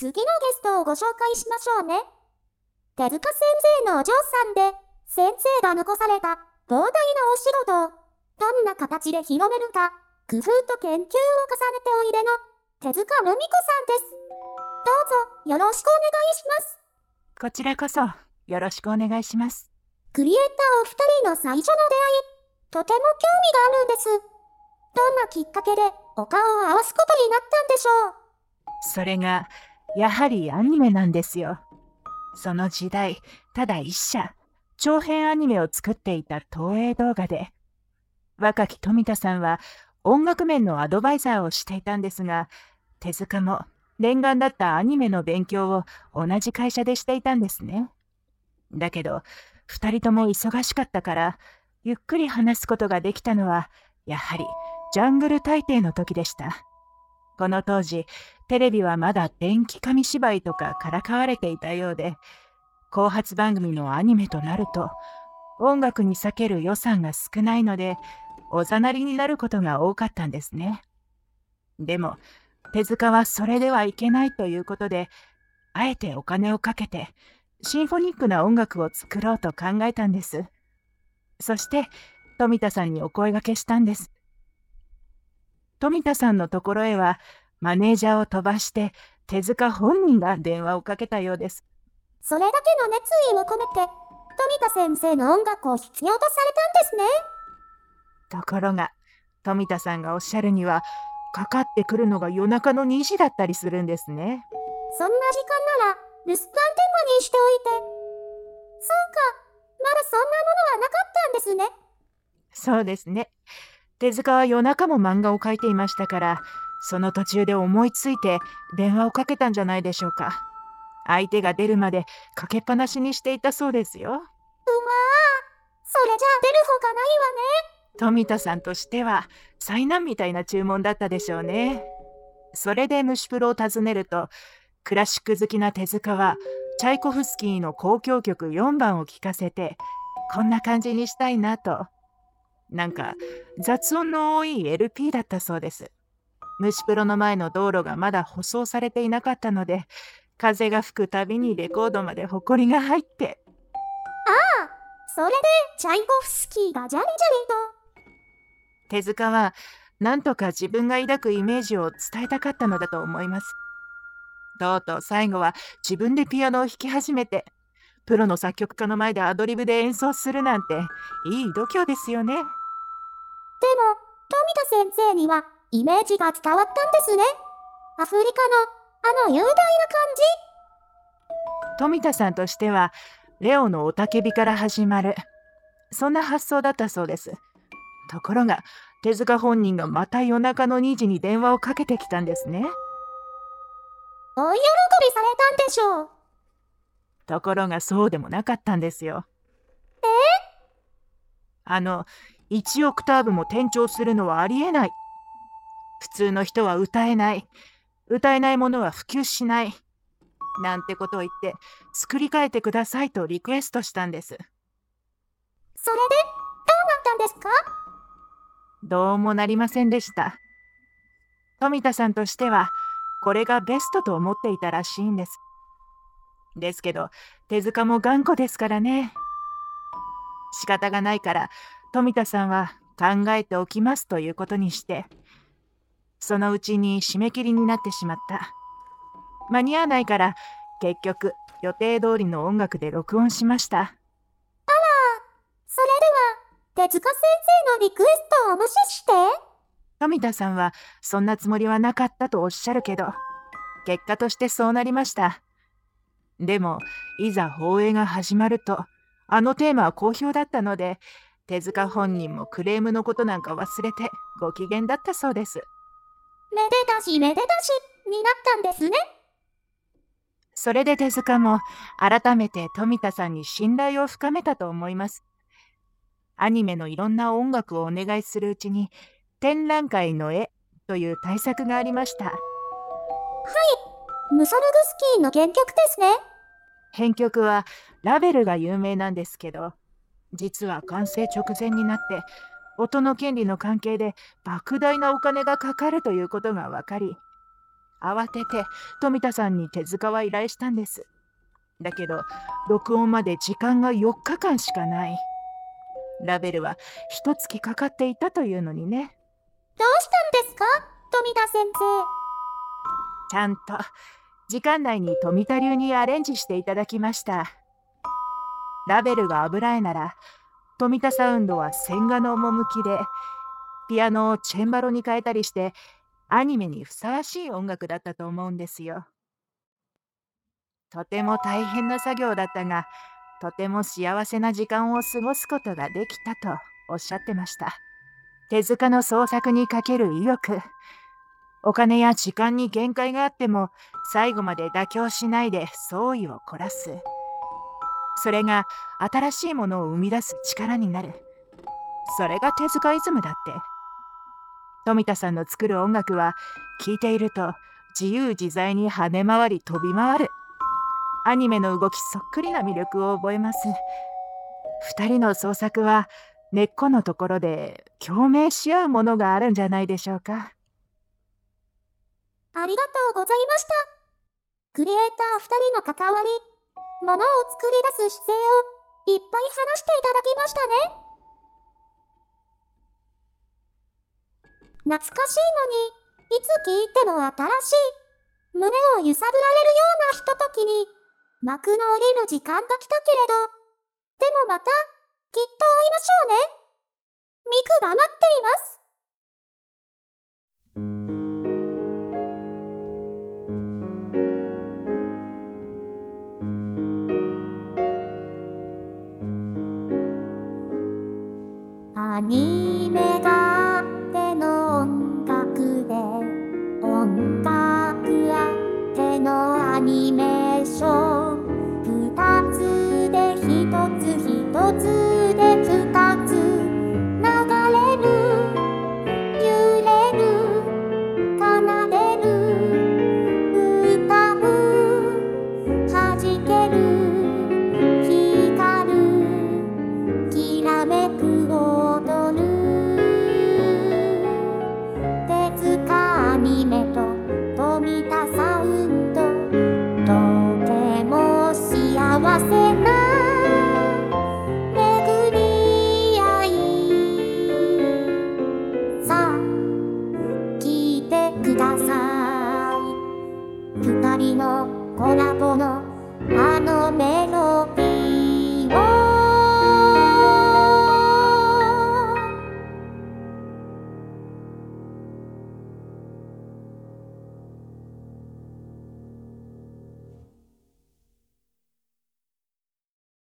次のゲストをご紹介しましょうね。手塚先生のお嬢さんで、先生が残された膨大なお仕事を、どんな形で広めるか、工夫と研究を重ねておいでの、手塚ルミ子さんです。どうぞよろしくお願いします。こちらこそよろしくお願いします。クリエイターお二人の最初の出会い、とても興味があるんです。どんなきっかけでお顔を合わすことになったんでしょうそれが、やはりアニメなんですよ。その時代、ただ一社、長編アニメを作っていた東映動画で、若き富田さんは音楽面のアドバイザーをしていたんですが、手塚も念願だったアニメの勉強を同じ会社でしていたんですね。だけど、二人とも忙しかったから、ゆっくり話すことができたのは、やはりジャングル大帝の時でした。この当時、テレビはまだ電気紙芝居とかからかわれていたようで、後発番組のアニメとなると、音楽に避ける予算が少ないので、おざなりになることが多かったんですね。でも、手塚はそれではいけないということで、あえてお金をかけて、シンフォニックな音楽を作ろうと考えたんです。そして、富田さんにお声がけしたんです。富田さんのところへは、マネージャーを飛ばして手塚本人が電話をかけたようです。それだけの熱意を込めて、富田先生の音楽を必要とされたんですね。ところが、富田さんがおっしゃるには、かかってくるのが夜中の2時だったりするんですね。そんな時間なら、留守番電話にしておいて。そうか、まだそんなものはなかったんですね。そうですね。手塚は夜中も漫画を描いていましたから、その途中で思いついて電話をかけたんじゃないでしょうか。相手が出るまでかけっぱなしにしていたそうですよ。うまあ、それじゃあ出るほかないわね。富田さんとしては災難みたいな注文だったでしょうね。それで虫プロを訪ねると、クラシック好きな手塚は、チャイコフスキーの交響曲4番を聴かせて、こんな感じにしたいなと。なんか、雑音の多い LP だったそうです。虫プロの前の道路がまだ舗装されていなかったので、風が吹くたびにレコードまでホコリが入って。ああ、それでチャイコフスキーがジャリジャリと。手塚は、なんとか自分が抱くイメージを伝えたかったのだと思います。とうとう最後は自分でピアノを弾き始めて、プロの作曲家の前でアドリブで演奏するなんて、いい度胸ですよね。でも、富田先生にはイメージが伝わったんですね。アフリカのあの雄大な感じ。富田さんとしては、レオの雄たけびから始まる。そんな発想だったそうです。ところが、手塚本人がまた夜中の2時に電話をかけてきたんですね。大喜びされたんでしょう。ところがそうでもなかったんですよ。え？あの、1オクターブも転調するのはありえない。普通の人は歌えない。歌えないものは普及しない。なんてことを言って作り変えてくださいとリクエストしたんです。それでどうなったんですか？どうもなりませんでした。富田さんとしてはこれがベストと思っていたらしいんです。ですけど手塚も頑固ですからね。仕方がないから富田さんは考えておきますということにしてそのうちに締め切りになってしまった。間に合わないから、結局、予定通りの音楽で録音しました。あら、それでは、手塚先生のリクエストを無視して富田さんは、そんなつもりはなかったとおっしゃるけど、結果としてそうなりました。でも、いざ放映が始まると、あのテーマは好評だったので、手塚本人もクレームのことなんか忘れてご機嫌だったそうです。めでたしめでたしになったんですね。それで手塚も改めて富田さんに信頼を深めたと思います。アニメのいろんな音楽をお願いするうちに展覧会の絵という対策がありました。はい、ムソルグスキーの原曲ですね。編曲はラベルが有名なんですけど、実は完成直前になって音の権利の関係で莫大なお金がかかるということが分かり、慌てて富田さんに手塚は依頼したんです。だけど、録音まで時間が4日間しかない。ラベルは一月かかっていたというのにね。どうしたんですか？富田先生。ちゃんと時間内に富田流にアレンジしていただきました。ラベルが油絵なら、富田サウンドは千賀の趣で、ピアノをチェンバロに変えたりして、アニメにふさわしい音楽だったと思うんですよ。とても大変な作業だったが、とても幸せな時間を過ごすことができたとおっしゃってました。手塚の創作にかける意欲。お金や時間に限界があっても最後まで妥協しないで創意を凝らす。それが新しいものを生み出す力になる。それが手塚イズムだって。富田さんの作る音楽は聴いていると自由自在に跳ね回り飛び回る。アニメの動きそっくりな魅力を覚えます。二人の創作は根っこのところで共鳴し合うものがあるんじゃないでしょうか。ありがとうございました。クリエイター二人の関わり、ものを作り出す姿勢をいっぱい話していただきましたね。懐かしいのに、いつ聞いても新しい、胸を揺さぶられるようなひとときに、幕の降りる時間が来たけれど、でもまた、きっと会いましょうね。ミクが待っています。アニメが